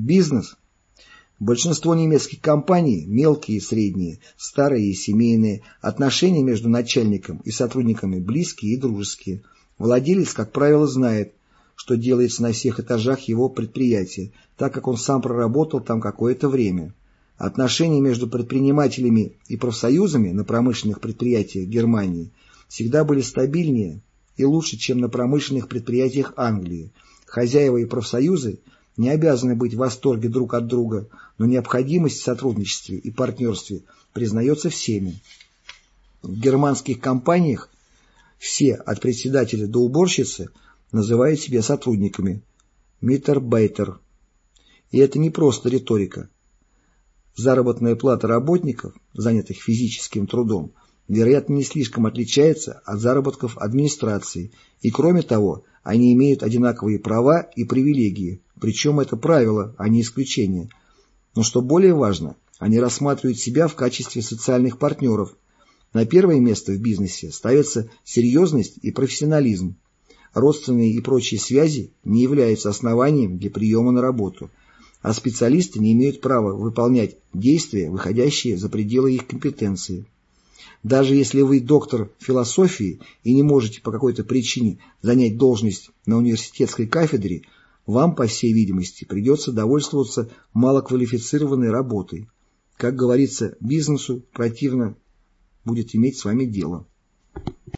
Бизнес. Большинство немецких компаний, мелкие и средние, старые и семейные, отношения между начальником и сотрудниками близкие и дружеские. Владелец, как правило, знает, что делается на всех этажах его предприятия, так как он сам проработал там какое-то время. Отношения между предпринимателями и профсоюзами на промышленных предприятиях Германии всегда были стабильнее и лучше, чем на промышленных предприятиях Англии. Хозяева и профсоюзы не обязаны быть в восторге друг от друга, но необходимость в сотрудничестве и партнерстве признается всеми. В германских компаниях все, от председателя до уборщицы, называют себя сотрудниками. Миттербейтер. И это не просто риторика. Заработная плата работников, занятых физическим трудом, вероятно, не слишком отличается от заработков администрации, и кроме того, они имеют одинаковые права и привилегии, причем это правило, а не исключение. Но что более важно, они рассматривают себя в качестве социальных партнеров. На первое место в бизнесе ставится серьезность и профессионализм. Родственные и прочие связи не являются основанием для приема на работу – а специалисты не имеют права выполнять действия, выходящие за пределы их компетенции. Даже если вы доктор философии и не можете по какой-то причине занять должность на университетской кафедре, вам, по всей видимости, придется довольствоваться малоквалифицированной работой. Как говорится, бизнесу противно будет иметь с вами дело.